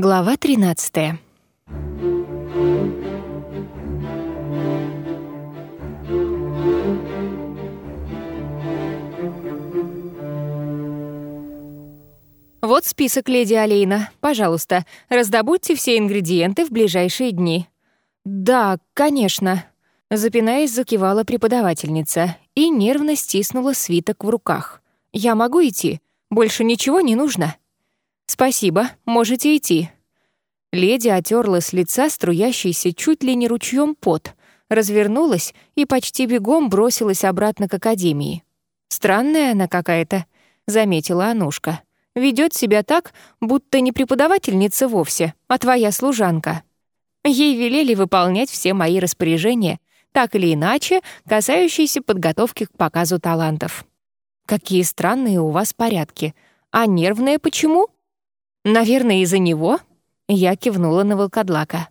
Глава 13. Вот список, леди Алейна. Пожалуйста, раздобудьте все ингредиенты в ближайшие дни. Да, конечно. Запинаясь, закивала преподавательница и нервно стиснула свиток в руках. Я могу идти? Больше ничего не нужно. «Спасибо, можете идти». Леди отерла с лица струящийся чуть ли не ручьем пот, развернулась и почти бегом бросилась обратно к академии. «Странная она какая-то», — заметила Анушка. Ведет себя так, будто не преподавательница вовсе, а твоя служанка». Ей велели выполнять все мои распоряжения, так или иначе, касающиеся подготовки к показу талантов. «Какие странные у вас порядки. А нервная почему?» «Наверное, из-за него?» Я кивнула на волкодлака.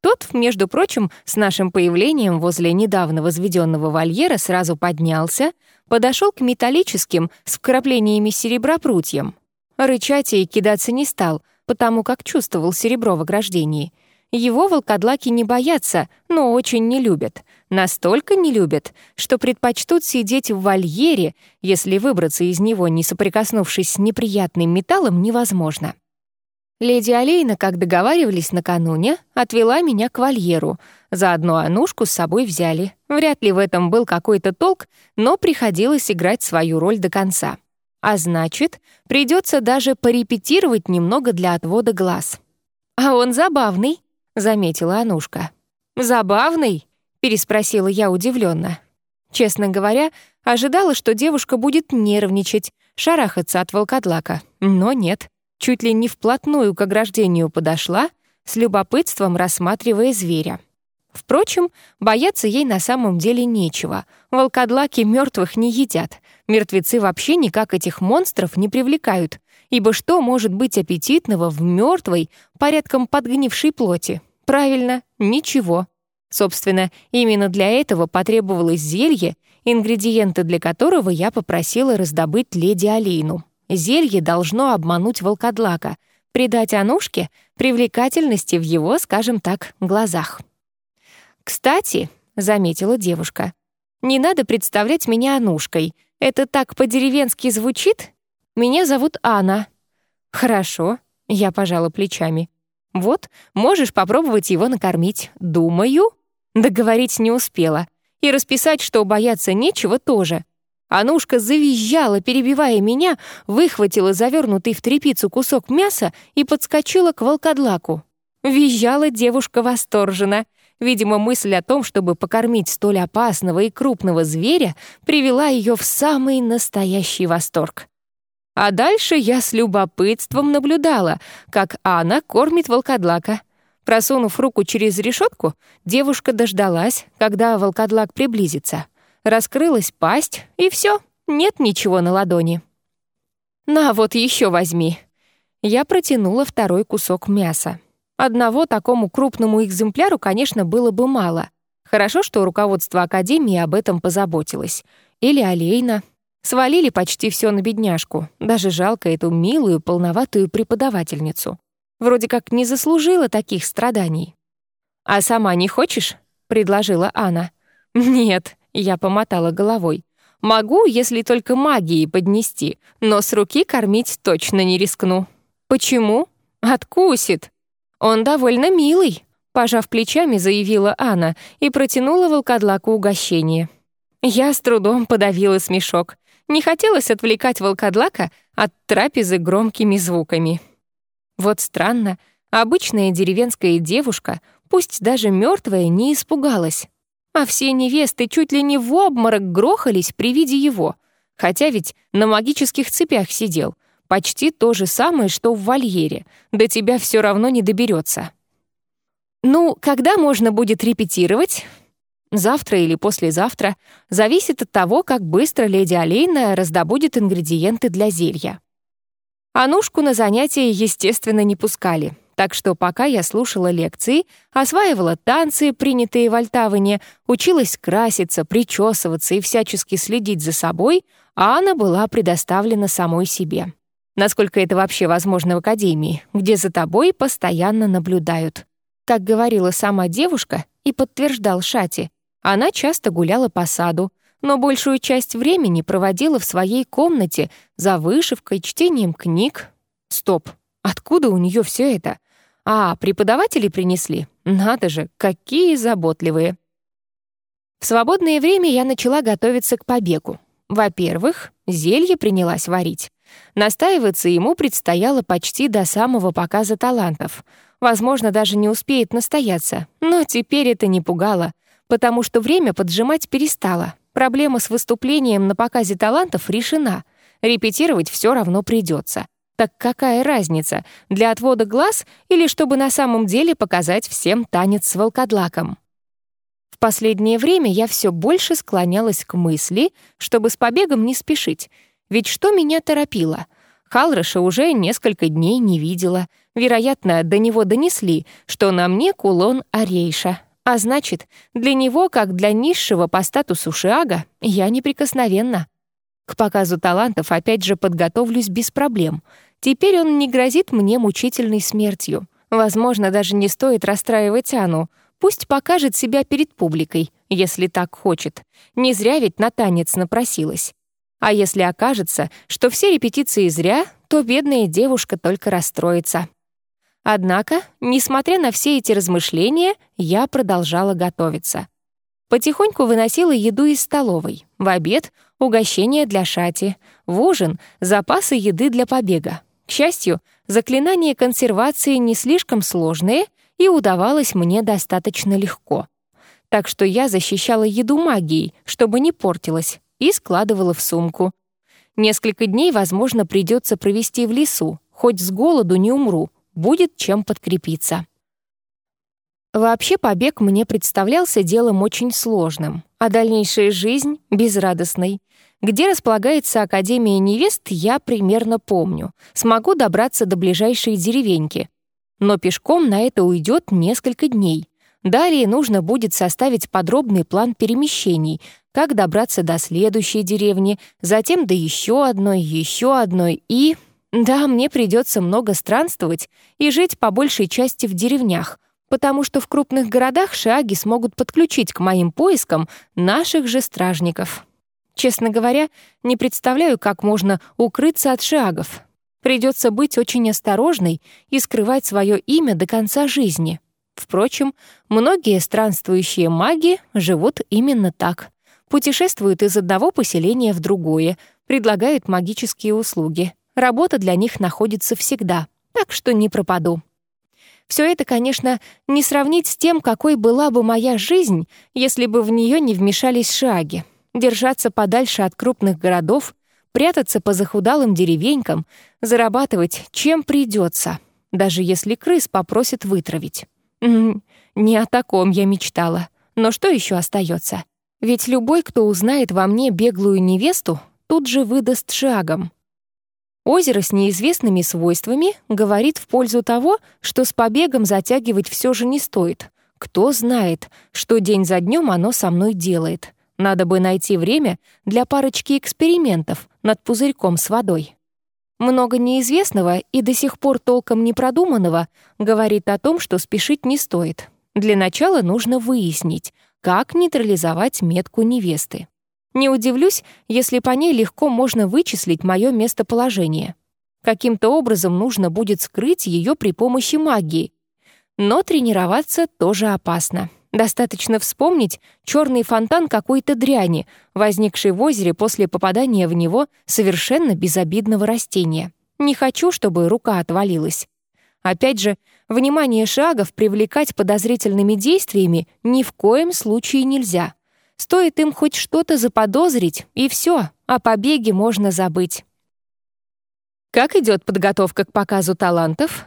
Тот, между прочим, с нашим появлением возле недавно возведенного вольера сразу поднялся, подошел к металлическим с вкраплениями серебра прутьям. Рычать и кидаться не стал, потому как чувствовал серебро в ограждении. Его волкодлаки не боятся, но очень не любят. Настолько не любят, что предпочтут сидеть в вольере, если выбраться из него, не соприкоснувшись с неприятным металлом, невозможно. Леди Алейна, как договаривались накануне, отвела меня к вольеру. Заодно Анушку с собой взяли. Вряд ли в этом был какой-то толк, но приходилось играть свою роль до конца. А значит, придется даже порепетировать немного для отвода глаз. «А он забавный», — заметила Анушка. «Забавный?» — переспросила я удивленно. Честно говоря, ожидала, что девушка будет нервничать, шарахаться от волкодлака. Но нет чуть ли не вплотную к ограждению подошла, с любопытством рассматривая зверя. Впрочем, бояться ей на самом деле нечего. Волкодлаки мертвых не едят. Мертвецы вообще никак этих монстров не привлекают. Ибо что может быть аппетитного в мертвой, порядком подгнившей плоти? Правильно, ничего. Собственно, именно для этого потребовалось зелье, ингредиенты для которого я попросила раздобыть леди Алейну. Зелье должно обмануть волкодлака, придать Анушке привлекательности в его, скажем так, глазах. «Кстати», — заметила девушка, — «не надо представлять меня Анушкой. Это так по-деревенски звучит? Меня зовут Анна». «Хорошо», — я пожала плечами. «Вот, можешь попробовать его накормить. Думаю». Договорить не успела. И расписать, что бояться нечего, тоже. Анушка завизжала, перебивая меня, выхватила завернутый в тряпицу кусок мяса и подскочила к волкодлаку. Визжала девушка восторженно. Видимо, мысль о том, чтобы покормить столь опасного и крупного зверя, привела ее в самый настоящий восторг. А дальше я с любопытством наблюдала, как Анна кормит волкодлака. Просунув руку через решетку, девушка дождалась, когда волкодлак приблизится — Раскрылась пасть, и все, нет ничего на ладони. «На, вот еще возьми». Я протянула второй кусок мяса. Одного такому крупному экземпляру, конечно, было бы мало. Хорошо, что руководство Академии об этом позаботилось. Или Алейна. Свалили почти все на бедняжку. Даже жалко эту милую, полноватую преподавательницу. Вроде как не заслужила таких страданий. «А сама не хочешь?» — предложила Анна. «Нет», я помотала головой. «Могу, если только магией поднести, но с руки кормить точно не рискну». «Почему?» «Откусит». «Он довольно милый», — пожав плечами, заявила Анна и протянула волкодлаку угощение. Я с трудом подавила смешок. Не хотелось отвлекать волкодлака от трапезы громкими звуками. Вот странно, обычная деревенская девушка, пусть даже мертвая, не испугалась а все невесты чуть ли не в обморок грохались при виде его, хотя ведь на магических цепях сидел. Почти то же самое, что в вольере. До тебя все равно не доберется. Ну, когда можно будет репетировать? Завтра или послезавтра. Зависит от того, как быстро леди Олейна раздобудет ингредиенты для зелья. Анушку на занятия, естественно, не пускали. Так что пока я слушала лекции, осваивала танцы, принятые в Альтаване, училась краситься, причесываться и всячески следить за собой, а она была предоставлена самой себе. насколько это вообще возможно в академии, где за тобой постоянно наблюдают. Как говорила сама девушка и подтверждал Шати, она часто гуляла по саду, но большую часть времени проводила в своей комнате за вышивкой, чтением книг. Стоп, откуда у нее все это? А, преподаватели принесли? Надо же, какие заботливые. В свободное время я начала готовиться к побегу. Во-первых, зелье принялась варить. Настаиваться ему предстояло почти до самого показа талантов. Возможно, даже не успеет настояться, но теперь это не пугало, потому что время поджимать перестало. Проблема с выступлением на показе талантов решена. Репетировать все равно придется. Так какая разница, для отвода глаз или чтобы на самом деле показать всем танец с волкодлаком? В последнее время я все больше склонялась к мысли, чтобы с побегом не спешить. Ведь что меня торопило? Халраша уже несколько дней не видела. Вероятно, до него донесли, что на мне кулон Арейша. А значит, для него, как для низшего по статусу Шиага, я неприкосновенна. К показу талантов опять же подготовлюсь без проблем. Теперь он не грозит мне мучительной смертью. Возможно, даже не стоит расстраивать Ану — Пусть покажет себя перед публикой, если так хочет. Не зря ведь на танец напросилась. А если окажется, что все репетиции зря, то бедная девушка только расстроится. Однако, несмотря на все эти размышления, я продолжала готовиться. Потихоньку выносила еду из столовой. В обед — угощение для шати. В ужин — запасы еды для побега. К счастью, заклинания консервации не слишком сложные и удавалось мне достаточно легко. Так что я защищала еду магией, чтобы не портилась, и складывала в сумку. Несколько дней, возможно, придется провести в лесу, хоть с голоду не умру, будет чем подкрепиться. Вообще побег мне представлялся делом очень сложным, а дальнейшая жизнь — безрадостной. Где располагается Академия невест, я примерно помню. Смогу добраться до ближайшей деревеньки. Но пешком на это уйдет несколько дней. Далее нужно будет составить подробный план перемещений, как добраться до следующей деревни, затем до еще одной, еще одной и... Да, мне придется много странствовать и жить по большей части в деревнях, потому что в крупных городах шаги смогут подключить к моим поискам наших же стражников. Честно говоря, не представляю, как можно укрыться от шагов. Придется быть очень осторожной и скрывать свое имя до конца жизни. Впрочем, многие странствующие маги живут именно так. Путешествуют из одного поселения в другое, предлагают магические услуги. Работа для них находится всегда, так что не пропаду. Все это, конечно, не сравнить с тем, какой была бы моя жизнь, если бы в нее не вмешались шаги. Держаться подальше от крупных городов, прятаться по захудалым деревенькам, зарабатывать чем придется, даже если крыс попросят вытравить. Не о таком я мечтала. Но что еще остается? Ведь любой, кто узнает во мне беглую невесту, тут же выдаст шагом. Озеро с неизвестными свойствами говорит в пользу того, что с побегом затягивать все же не стоит. Кто знает, что день за днем оно со мной делает. Надо бы найти время для парочки экспериментов над пузырьком с водой. Много неизвестного и до сих пор толком не продуманного говорит о том, что спешить не стоит. Для начала нужно выяснить, как нейтрализовать метку невесты. Не удивлюсь, если по ней легко можно вычислить мое местоположение. Каким-то образом нужно будет скрыть ее при помощи магии. Но тренироваться тоже опасно. Достаточно вспомнить черный фонтан какой-то дряни, возникший в озере после попадания в него совершенно безобидного растения. Не хочу, чтобы рука отвалилась. Опять же, внимание шагов привлекать подозрительными действиями ни в коем случае нельзя. Стоит им хоть что-то заподозрить, и все, о побеге можно забыть. Как идет подготовка к показу талантов?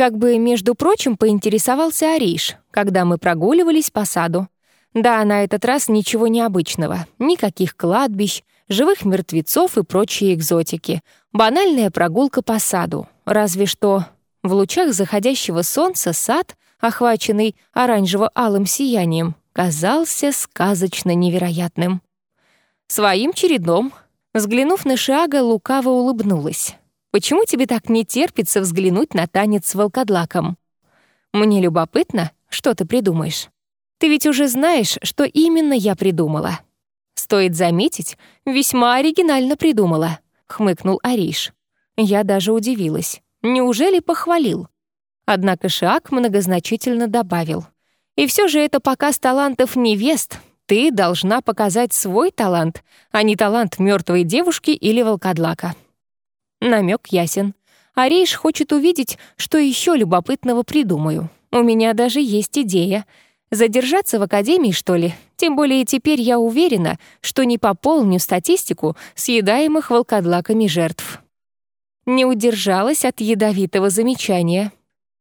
Как бы, между прочим, поинтересовался Ариш, когда мы прогуливались по саду. Да, на этот раз ничего необычного. Никаких кладбищ, живых мертвецов и прочие экзотики. Банальная прогулка по саду. Разве что в лучах заходящего солнца сад, охваченный оранжево-алым сиянием, казался сказочно невероятным. Своим чередом, взглянув на Шиага, лукаво улыбнулась. Почему тебе так не терпится взглянуть на танец с волкодлаком? Мне любопытно, что ты придумаешь. Ты ведь уже знаешь, что именно я придумала. Стоит заметить, весьма оригинально придумала, хмыкнул Ариш. Я даже удивилась. Неужели похвалил? Однако Шиак многозначительно добавил. И все же это показ талантов невест. Ты должна показать свой талант, а не талант мертвой девушки или волкодлака. Намек ясен. Ариш хочет увидеть, что еще любопытного придумаю. У меня даже есть идея. Задержаться в академии, что ли? Тем более теперь я уверена, что не пополню статистику съедаемых волкодлаками жертв. Не удержалась от ядовитого замечания.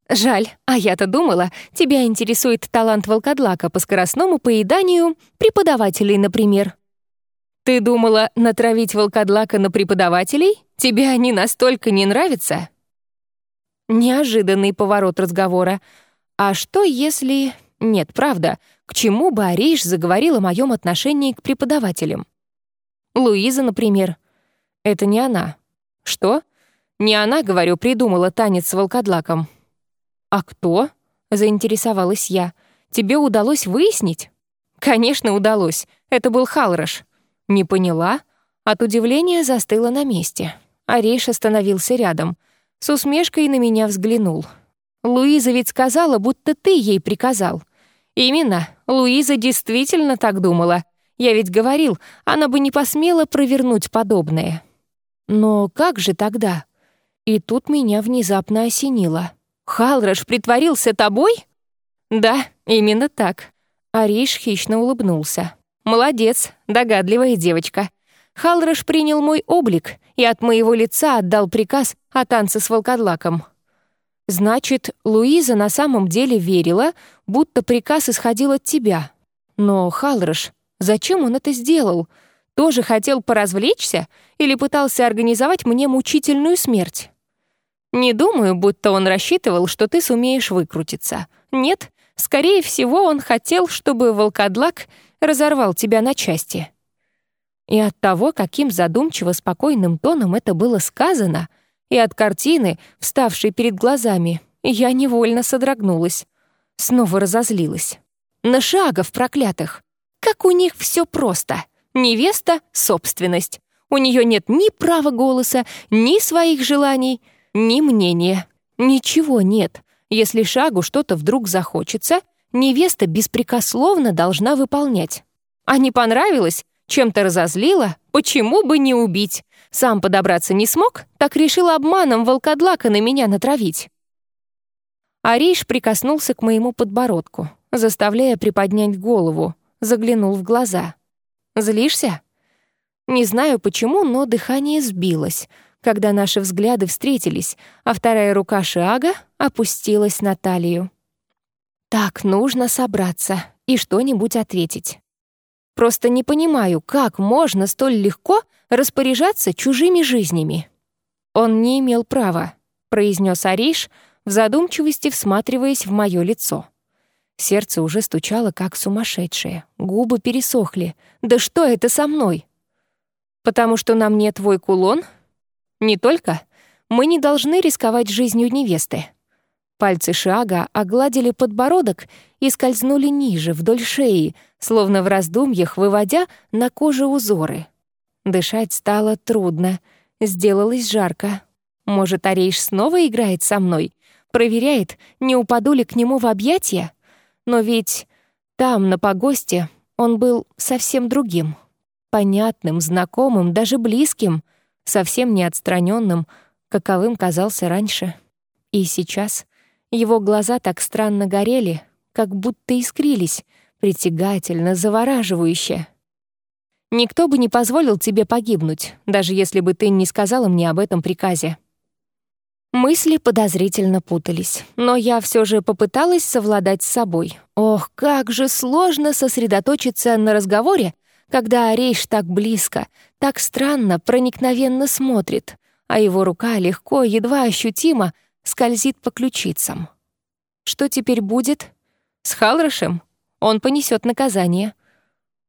Жаль, а я-то думала, тебя интересует талант волкодлака по скоростному поеданию преподавателей, например. Ты думала натравить волкодлака на преподавателей? Тебе они настолько не нравятся?» Неожиданный поворот разговора. «А что, если...» «Нет, правда, к чему бы Ариш заговорил о моем отношении к преподавателям?» «Луиза, например». «Это не она». «Что?» «Не она, говорю, придумала танец с волкодлаком». «А кто?» — заинтересовалась я. «Тебе удалось выяснить?» «Конечно, удалось. Это был Халрош». «Не поняла?» От удивления застыла на месте. Ариш остановился рядом. С усмешкой на меня взглянул. «Луиза ведь сказала, будто ты ей приказал». «Именно. Луиза действительно так думала. Я ведь говорил, она бы не посмела провернуть подобное». «Но как же тогда?» И тут меня внезапно осенило. «Халрош притворился тобой?» «Да, именно так». Ариш хищно улыбнулся. «Молодец, догадливая девочка. Халрош принял мой облик и от моего лица отдал приказ о танце с волкодлаком. Значит, Луиза на самом деле верила, будто приказ исходил от тебя. Но, Халрош, зачем он это сделал? Тоже хотел поразвлечься или пытался организовать мне мучительную смерть? Не думаю, будто он рассчитывал, что ты сумеешь выкрутиться. Нет, скорее всего, он хотел, чтобы волкодлак разорвал тебя на части. И от того, каким задумчиво спокойным тоном это было сказано, и от картины, вставшей перед глазами, я невольно содрогнулась. Снова разозлилась. На шагов проклятых. Как у них все просто. Невеста — собственность. У нее нет ни права голоса, ни своих желаний, ни мнения. Ничего нет. Если шагу что-то вдруг захочется, невеста беспрекословно должна выполнять. А не понравилось, чем-то разозлила? Почему бы не убить? Сам подобраться не смог, так решил обманом волкодлака на меня натравить. Ариш прикоснулся к моему подбородку, заставляя приподнять голову, заглянул в глаза. «Злишься?» Не знаю почему, но дыхание сбилось, когда наши взгляды встретились, а вторая рука Шиага опустилась на талию. «Так, нужно собраться и что-нибудь ответить». Просто не понимаю, как можно столь легко распоряжаться чужими жизнями. Он не имел права, произнес Ариш, в задумчивости всматриваясь в мое лицо. Сердце уже стучало, как сумасшедшее. Губы пересохли. «Да что это со мной?» «Потому что на мне твой кулон?» «Не только. Мы не должны рисковать жизнью невесты. Пальцы Шага огладили подбородок и скользнули ниже, вдоль шеи, словно в раздумьях выводя на коже узоры. Дышать стало трудно, сделалось жарко. Может, Арейш снова играет со мной? Проверяет, не упаду ли к нему в объятия? Но ведь там, на погосте, он был совсем другим. Понятным, знакомым, даже близким, совсем не отстраненным, каковым казался раньше. И сейчас его глаза так странно горели, как будто искрились, притягательно, завораживающе. «Никто бы не позволил тебе погибнуть, даже если бы ты не сказала мне об этом приказе». Мысли подозрительно путались, но я все же попыталась совладать с собой. Ох, как же сложно сосредоточиться на разговоре, когда Орейш так близко, так странно, проникновенно смотрит, а его рука легко, едва ощутимо скользит по ключицам. Что теперь будет? С Халрошем? Он понесет наказание.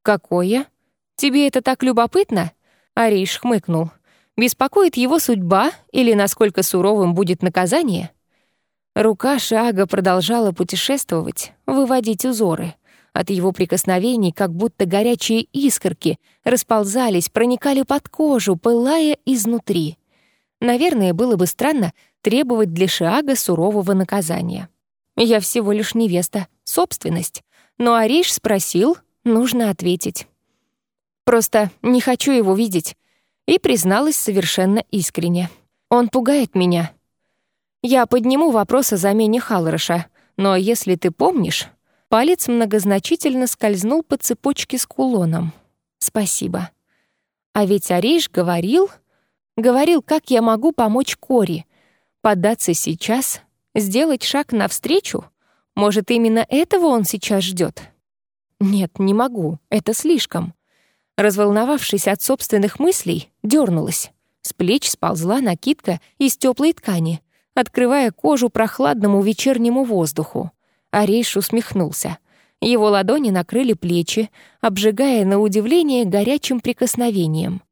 Какое? Тебе это так любопытно? Ариш хмыкнул. Беспокоит его судьба или насколько суровым будет наказание? Рука Шага продолжала путешествовать, выводить узоры. От его прикосновений как будто горячие искорки расползались, проникали под кожу, пылая изнутри. Наверное, было бы странно требовать для Шиага сурового наказания. Я всего лишь невеста, собственность. Но Ариш спросил, нужно ответить. Просто не хочу его видеть. И призналась совершенно искренне. Он пугает меня. Я подниму вопрос о замене Халроша, но если ты помнишь, палец многозначительно скользнул по цепочке с кулоном. Спасибо. А ведь Ариш говорил... Говорил, как я могу помочь Кори. Поддаться сейчас, сделать шаг навстречу? Может, именно этого он сейчас ждет? Нет, не могу, это слишком. Разволновавшись от собственных мыслей, дернулась. С плеч сползла накидка из теплой ткани, открывая кожу прохладному вечернему воздуху. Арейш усмехнулся. Его ладони накрыли плечи, обжигая на удивление горячим прикосновением.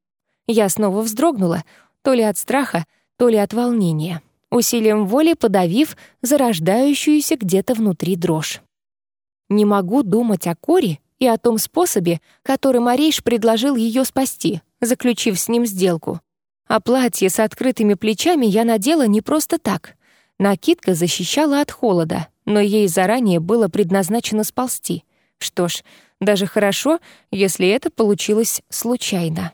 Я снова вздрогнула, то ли от страха, то ли от волнения, усилием воли подавив зарождающуюся где-то внутри дрожь. Не могу думать о Коре и о том способе, которым Арейш предложил ее спасти, заключив с ним сделку. А платье с открытыми плечами я надела не просто так. Накидка защищала от холода, но ей заранее было предназначено сползти. Что ж, даже хорошо, если это получилось случайно.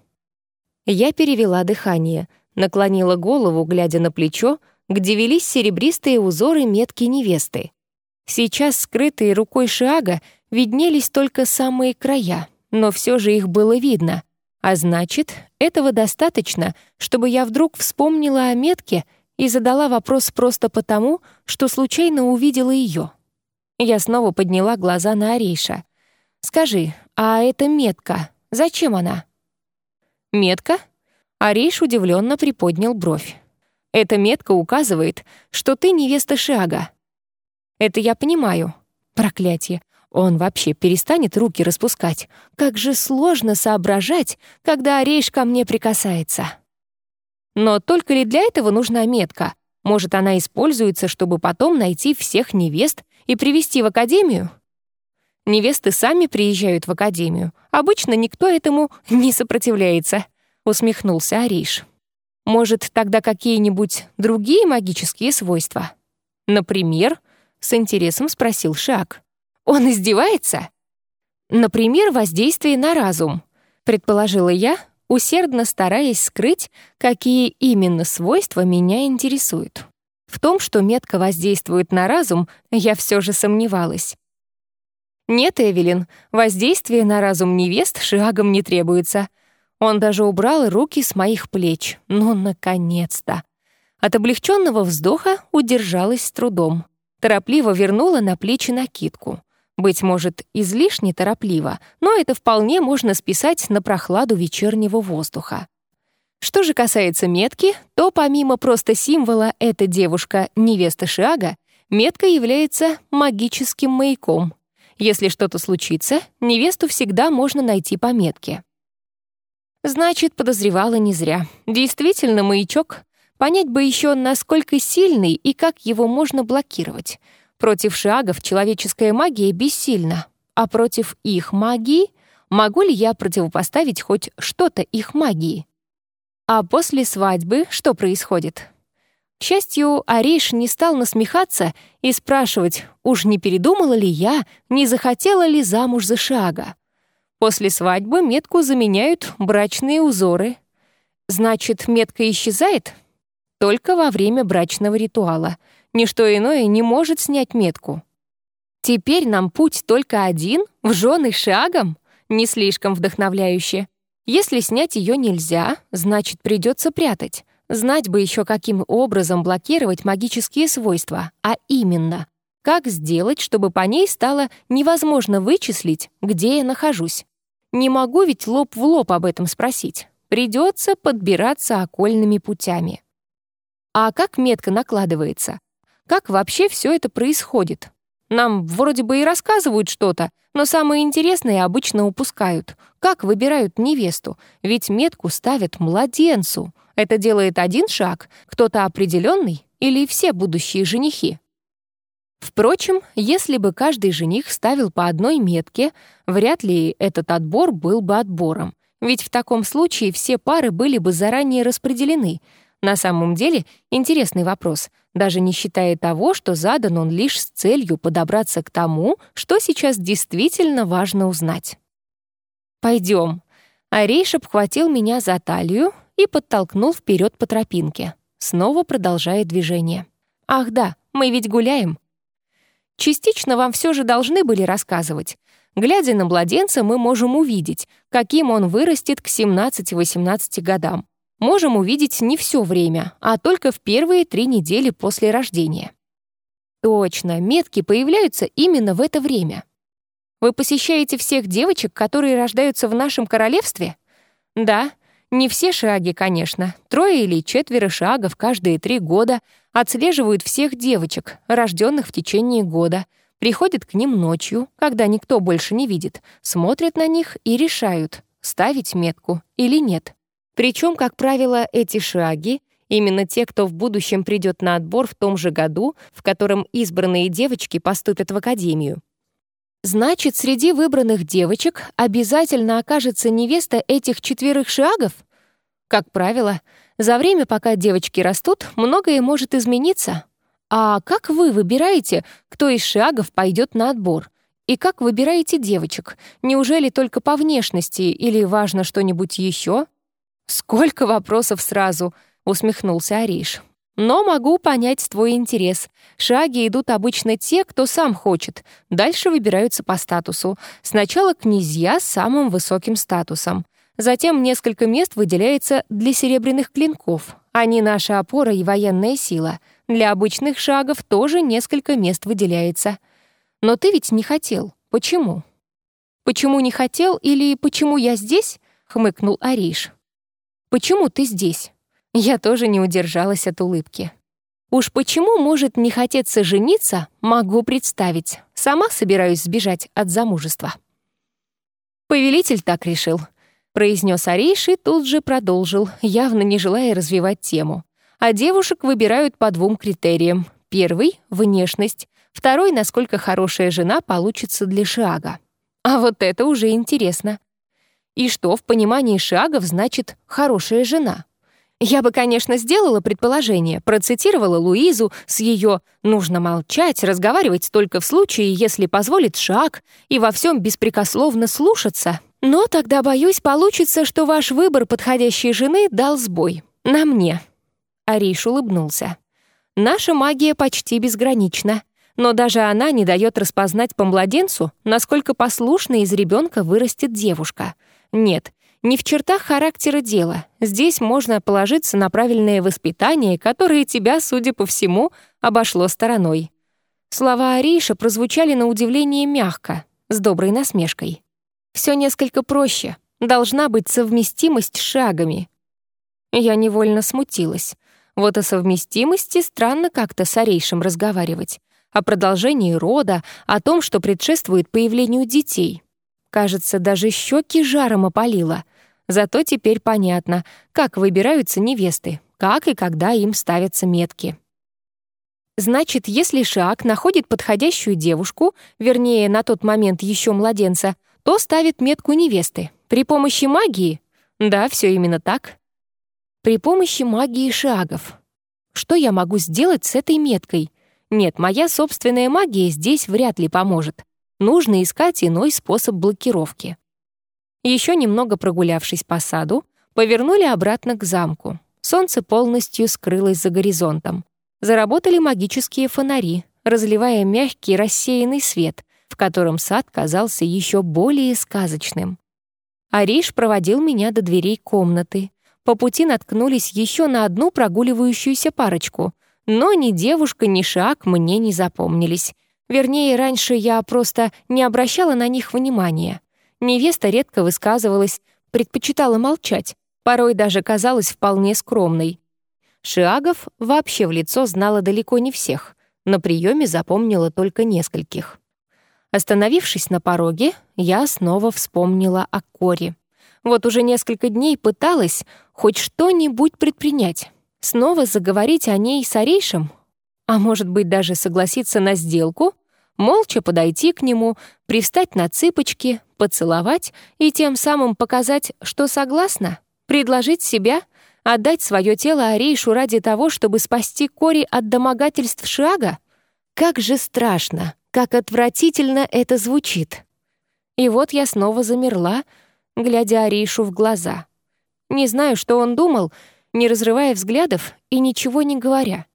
Я перевела дыхание, наклонила голову, глядя на плечо, где велись серебристые узоры метки невесты. Сейчас, скрытые рукой Шиага, виднелись только самые края, но все же их было видно. А значит, этого достаточно, чтобы я вдруг вспомнила о метке и задала вопрос просто потому, что случайно увидела ее. Я снова подняла глаза на Арейша. «Скажи, а эта метка, зачем она?» «Метка?» Ариш удивленно приподнял бровь. «Эта метка указывает, что ты невеста Шиага». «Это я понимаю. Проклятие. Он вообще перестанет руки распускать. Как же сложно соображать, когда Ариш ко мне прикасается». Но только ли для этого нужна метка? Может, она используется, чтобы потом найти всех невест и привести в академию? Невесты сами приезжают в академию. Обычно никто этому не сопротивляется», — усмехнулся Ариш. «Может, тогда какие-нибудь другие магические свойства?» «Например?» — с интересом спросил Шак. «Он издевается?» «Например, воздействие на разум», — предположила я, усердно стараясь скрыть, какие именно свойства меня интересуют. В том, что метка воздействует на разум, я все же сомневалась. «Нет, Эвелин, воздействие на разум невест шагом не требуется». Он даже убрал руки с моих плеч. Ну, наконец-то! От облегченного вздоха удержалась с трудом. Торопливо вернула на плечи накидку. Быть может, излишне торопливо, но это вполне можно списать на прохладу вечернего воздуха. Что же касается метки, то помимо просто символа «эта девушка — невеста Шиага», метка является магическим маяком. Если что-то случится, невесту всегда можно найти по метке. Значит, подозревала не зря. Действительно, маячок. Понять бы еще, насколько сильный и как его можно блокировать. Против шагов человеческая магия бессильна. А против их магии могу ли я противопоставить хоть что-то их магии? А после свадьбы что происходит? К счастью, Ариш не стал насмехаться и спрашивать, уж не передумала ли я, не захотела ли замуж за Шага. После свадьбы метку заменяют брачные узоры. Значит, метка исчезает? Только во время брачного ритуала. Ничто иное не может снять метку. Теперь нам путь только один, в жены шагом? Не слишком вдохновляюще. Если снять ее нельзя, значит, придется прятать. Знать бы еще, каким образом блокировать магические свойства, а именно, как сделать, чтобы по ней стало невозможно вычислить, где я нахожусь. Не могу ведь лоб в лоб об этом спросить. Придется подбираться окольными путями. А как метка накладывается? Как вообще все это происходит? Нам вроде бы и рассказывают что-то, но самое интересное обычно упускают. Как выбирают невесту? Ведь метку ставят младенцу. Это делает один шаг, кто-то определенный или все будущие женихи? Впрочем, если бы каждый жених ставил по одной метке, вряд ли этот отбор был бы отбором, ведь в таком случае все пары были бы заранее распределены. На самом деле, интересный вопрос, даже не считая того, что задан он лишь с целью подобраться к тому, что сейчас действительно важно узнать. Пойдем. Арейш обхватил меня за талию и подтолкнул вперед по тропинке, снова продолжая движение. «Ах да, мы ведь гуляем». Частично вам все же должны были рассказывать. Глядя на младенца, мы можем увидеть, каким он вырастет к 17-18 годам. Можем увидеть не все время, а только в первые три недели после рождения. Точно, метки появляются именно в это время. Вы посещаете всех девочек, которые рождаются в нашем королевстве? Да, не все шаги, конечно. Трое или четверо шагов каждые три года отслеживают всех девочек, рожденных в течение года, приходят к ним ночью, когда никто больше не видит, смотрят на них и решают, ставить метку или нет. Причем, как правило, эти шаги — именно те, кто в будущем придет на отбор в том же году, в котором избранные девочки поступят в академию. Значит, среди выбранных девочек обязательно окажется невеста этих четверых шагов? Как правило, за время, пока девочки растут, многое может измениться. А как вы выбираете, кто из шагов пойдет на отбор? И как выбираете девочек? Неужели только по внешности или важно что-нибудь еще? Сколько вопросов сразу, усмехнулся Ариш. Но могу понять твой интерес. Шаги идут обычно те, кто сам хочет. Дальше выбираются по статусу. Сначала князья с самым высоким статусом. Затем несколько мест выделяется для серебряных клинков. Они наша опора и военная сила. Для обычных шагов тоже несколько мест выделяется. Но ты ведь не хотел. Почему? Почему не хотел или почему я здесь? хмыкнул Ариш. Почему ты здесь? Я тоже не удержалась от улыбки. Уж почему может не хотеться жениться, могу представить. Сама собираюсь сбежать от замужества. Повелитель так решил, произнес Ариш и тут же продолжил, явно не желая развивать тему. А девушек выбирают по двум критериям. Первый — внешность, второй — насколько хорошая жена получится для Шиага. А вот это уже интересно. И что в понимании Шиагов значит «хорошая жена»? Я бы, конечно, сделала предположение, процитировала Луизу с ее «нужно молчать, разговаривать только в случае, если позволит шаг, и во всем беспрекословно слушаться». Но тогда, боюсь, получится, что ваш выбор подходящей жены дал сбой. На мне. Ариш улыбнулся. Наша магия почти безгранична, но даже она не дает распознать по младенцу, насколько послушно из ребенка вырастет девушка. Нет, не в чертах характера дела. Здесь можно положиться на правильное воспитание, которое тебя, судя по всему, обошло стороной. Слова Ариша прозвучали на удивление мягко, с доброй насмешкой. Все несколько проще. Должна быть совместимость с шагами. Я невольно смутилась. Вот о совместимости странно как-то с Арейшем разговаривать. О продолжении рода, о том, что предшествует появлению детей. Кажется, даже щеки жаром опалило — Зато теперь понятно, как выбираются невесты, как и когда им ставятся метки. Значит, если Шиак находит подходящую девушку, вернее, на тот момент еще младенца, то ставит метку невесты. При помощи магии? Да, все именно так. При помощи магии шагов. Что я могу сделать с этой меткой? Нет, моя собственная магия здесь вряд ли поможет. Нужно искать иной способ блокировки. Еще немного прогулявшись по саду, повернули обратно к замку. Солнце полностью скрылось за горизонтом. Заработали магические фонари, разливая мягкий рассеянный свет, в котором сад казался еще более сказочным. Ариш проводил меня до дверей комнаты. По пути наткнулись еще на одну прогуливающуюся парочку, но ни девушка, ни шаг мне не запомнились. Вернее, раньше я просто не обращала на них внимания. Невеста редко высказывалась, предпочитала молчать, порой даже казалась вполне скромной. Шиагов вообще в лицо знала далеко не всех, на приеме запомнила только нескольких. Остановившись на пороге, я снова вспомнила о Коре. Вот уже несколько дней пыталась хоть что-нибудь предпринять. Снова заговорить о ней с Орейшем? А может быть, даже согласиться на сделку? Молча подойти к нему, привстать на цыпочки, поцеловать и тем самым показать, что согласна? Предложить себя? Отдать свое тело Орейшу ради того, чтобы спасти Кори от домогательств Шага? Как же страшно, как отвратительно это звучит. И вот я снова замерла, глядя Аришу в глаза. Не знаю, что он думал, не разрывая взглядов и ничего не говоря.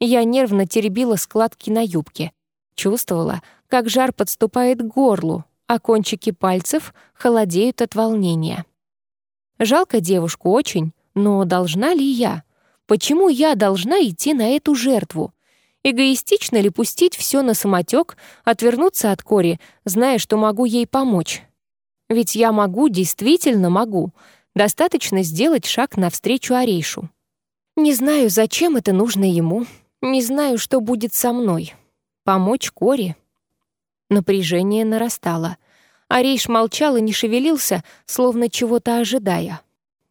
Я нервно теребила складки на юбке. Чувствовала, как жар подступает к горлу, а кончики пальцев холодеют от волнения. Жалко девушку очень, но должна ли я? Почему я должна идти на эту жертву? Эгоистично ли пустить все на самотек, отвернуться от Кори, зная, что могу ей помочь? Ведь я могу, действительно могу. Достаточно сделать шаг навстречу Арейшу. Не знаю, зачем это нужно ему. Не знаю, что будет со мной. Помочь Кори? Напряжение нарастало. Арейш молчал и не шевелился, словно чего-то ожидая.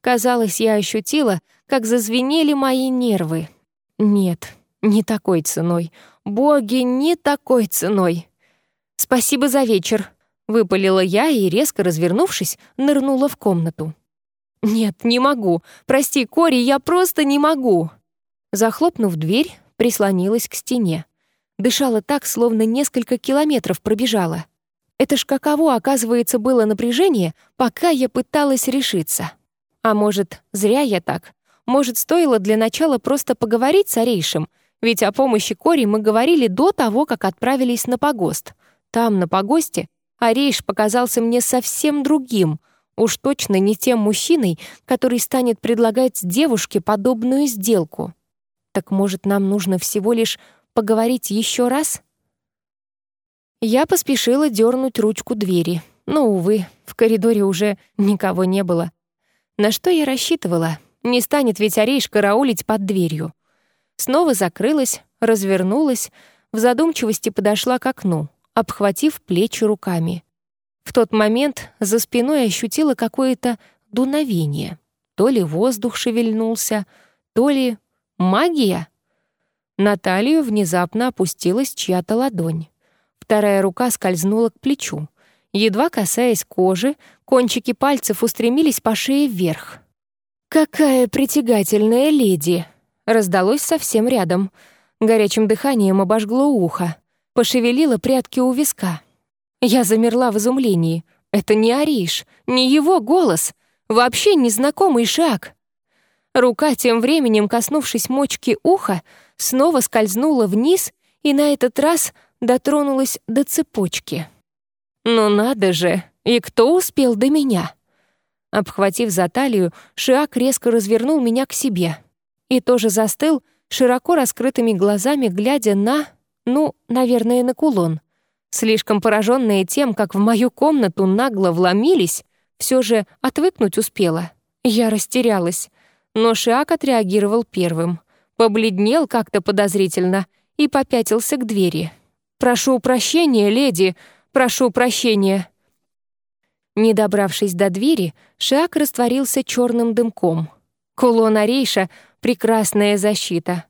Казалось, я ощутила, как зазвенели мои нервы. Нет, не такой ценой. Боги, не такой ценой. Спасибо за вечер, выпалила я и, резко развернувшись, нырнула в комнату. Нет, не могу. Прости, Кори, я просто не могу. Захлопнув дверь, прислонилась к стене. Дышала так, словно несколько километров пробежала. Это ж каково, оказывается, было напряжение, пока я пыталась решиться. А может, зря я так? Может, стоило для начала просто поговорить с Орейшем, ведь о помощи Кори мы говорили до того, как отправились на погост. Там, на погосте, Арейш показался мне совсем другим, уж точно не тем мужчиной, который станет предлагать девушке подобную сделку. Так может, нам нужно всего лишь поговорить еще раз? Я поспешила дернуть ручку двери, но, увы, в коридоре уже никого не было. На что я рассчитывала? Не станет ведь Арейш караулить под дверью. Снова закрылась, развернулась, в задумчивости подошла к окну, обхватив плечи руками. В тот момент за спиной ощутила какое-то дуновение. То ли воздух шевельнулся, то ли магия. На талию внезапно опустилась чья-то ладонь. Вторая рука скользнула к плечу. Едва касаясь кожи, кончики пальцев устремились по шее вверх. «Какая притягательная леди!» Раздалось совсем рядом. Горячим дыханием обожгло ухо. Пошевелило прядки у виска. Я замерла в изумлении. Это не Ариш, не его голос. Вообще незнакомый шаг. Рука, тем временем коснувшись мочки уха, снова скользнула вниз и на этот раз дотронулась до цепочки. «Ну надо же! И кто успел до меня?» Обхватив за талию, Шиак резко развернул меня к себе и тоже застыл, широко раскрытыми глазами глядя на, ну, наверное, на кулон. Слишком пораженная тем, как в мою комнату нагло вломились, все же отвыкнуть успела. Я растерялась. Но Шиак отреагировал первым. Побледнел как-то подозрительно и попятился к двери. «Прошу прощения, леди, прошу прощения». Не добравшись до двери, Шиак растворился черным дымком. Кулон Арейша прекрасная защита.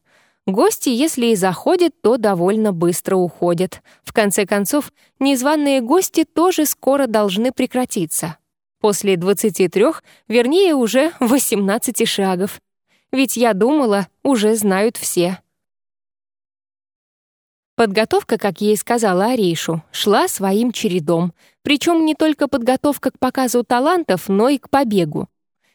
Гости, если и заходят, то довольно быстро уходят. В конце концов, незваные гости тоже скоро должны прекратиться. После 23, вернее, уже 18 шагов. Ведь я думала, уже знают все. Подготовка, как ей сказала Арейшу, шла своим чередом. Причем не только подготовка к показу талантов, но и к побегу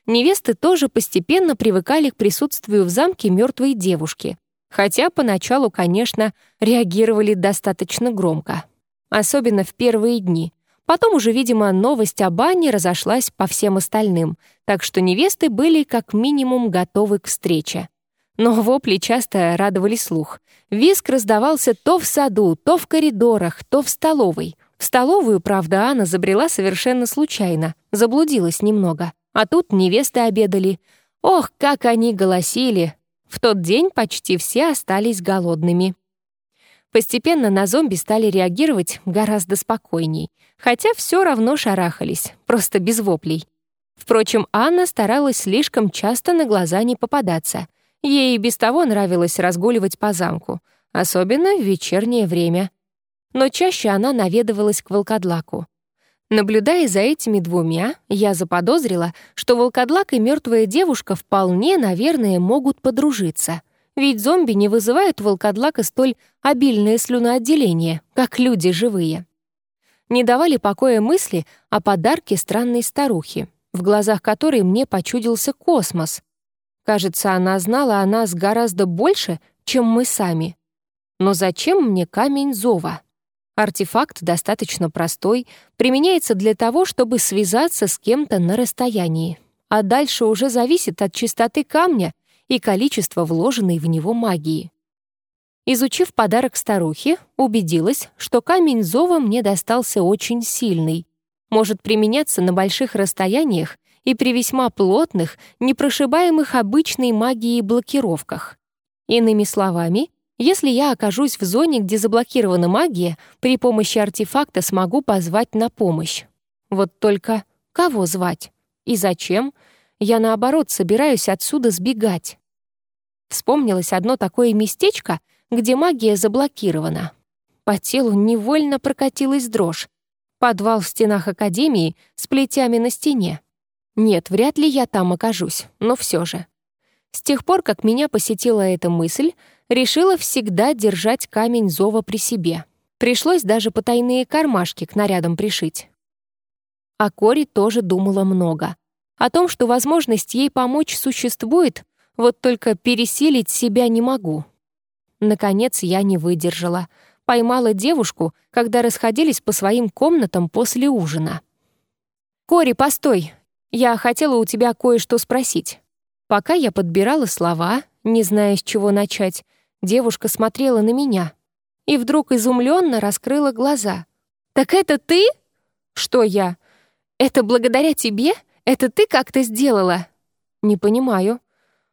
невесты тоже постепенно привыкали к присутствию в замке мертвой девушки, хотя поначалу, конечно, реагировали достаточно громко. Особенно в первые дни. Потом уже, видимо, новость о бане разошлась по всем остальным, так что невесты были как минимум готовы к встрече. Но вопли часто радовали слух. Виск раздавался то в саду, то в коридорах, то в столовой. В столовую, правда, Анна забрела совершенно случайно, заблудилась немного. А тут невесты обедали. Ох, как они голосили! В тот день почти все остались голодными. Постепенно на зомби стали реагировать гораздо спокойней, хотя все равно шарахались, просто без воплей. Впрочем, Анна старалась слишком часто на глаза не попадаться. Ей и без того нравилось разгуливать по замку, особенно в вечернее время. Но чаще она наведывалась к волкодлаку. Наблюдая за этими двумя, я заподозрила, что волкодлак и мертвая девушка вполне, наверное, могут подружиться. Ведь зомби не вызывают волкодлака столь обильное слюноотделение, как люди живые. Не давали покоя мысли о подарке странной старухи, в глазах которой мне почудился космос. Кажется, она знала о нас гораздо больше, чем мы сами. Но зачем мне камень зова? Артефакт достаточно простой, применяется для того, чтобы связаться с кем-то на расстоянии. А дальше уже зависит от чистоты камня и количества вложенной в него магии. Изучив подарок старухи, убедилась, что камень зова мне достался очень сильный. Может применяться на больших расстояниях и при весьма плотных, непрошибаемых обычной магией блокировках. Иными словами, если я окажусь в зоне, где заблокирована магия, при помощи артефакта смогу позвать на помощь. Вот только кого звать? И зачем? Я, наоборот, собираюсь отсюда сбегать. Вспомнилось одно такое местечко, где магия заблокирована. По телу невольно прокатилась дрожь. Подвал в стенах Академии с плетями на стене. Нет, вряд ли я там окажусь, но все же. С тех пор, как меня посетила эта мысль, решила всегда держать камень зова при себе. Пришлось даже потайные кармашки к нарядам пришить. А Кори тоже думала много. О том, что возможность ей помочь существует, вот только пересилить себя не могу. Наконец я не выдержала. Поймала девушку, когда расходились по своим комнатам после ужина. «Кори, постой! Я хотела у тебя кое-что спросить». Пока я подбирала слова, не зная, с чего начать, девушка смотрела на меня и вдруг изумленно раскрыла глаза. «Так это ты?» «Что я? Это благодаря тебе? Это ты как-то сделала?» «Не понимаю».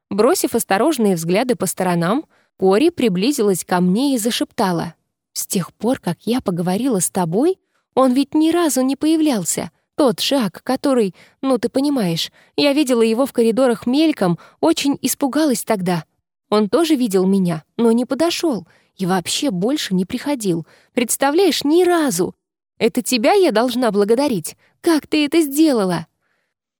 Бросив осторожные взгляды по сторонам, Кори приблизилась ко мне и зашептала. «С тех пор, как я поговорила с тобой, он ведь ни разу не появлялся. Тот шаг, который, ну ты понимаешь, я видела его в коридорах мельком, очень испугалась тогда. Он тоже видел меня, но не подошел и вообще больше не приходил. Представляешь, ни разу. Это тебя я должна благодарить. Как ты это сделала?»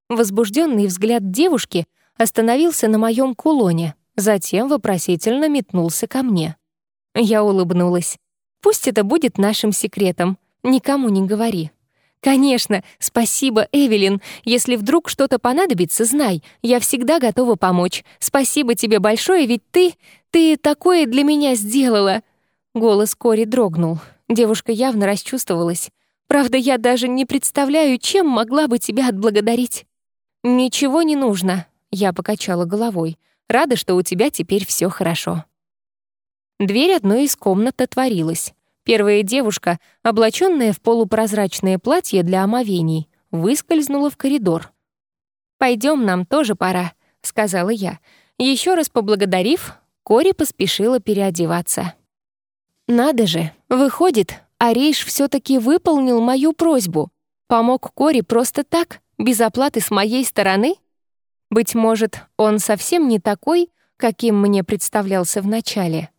Возбужденный взгляд девушки остановился на моем кулоне, затем вопросительно метнулся ко мне. Я улыбнулась. «Пусть это будет нашим секретом. Никому не говори». «Конечно, спасибо, Эвелин. Если вдруг что-то понадобится, знай, я всегда готова помочь. Спасибо тебе большое, ведь ты... ты такое для меня сделала». Голос Кори дрогнул. Девушка явно расчувствовалась. «Правда, я даже не представляю, чем могла бы тебя отблагодарить». «Ничего не нужно», — я покачала головой. «Рада, что у тебя теперь все хорошо». Дверь одной из комнат отворилась. Первая девушка, облаченная в полупрозрачное платье для омовений, выскользнула в коридор. Пойдем, нам тоже пора», — сказала я. Еще раз поблагодарив, Кори поспешила переодеваться. «Надо же, выходит, Арейш все таки выполнил мою просьбу. Помог Кори просто так, без оплаты с моей стороны? Быть может, он совсем не такой, каким мне представлялся вначале».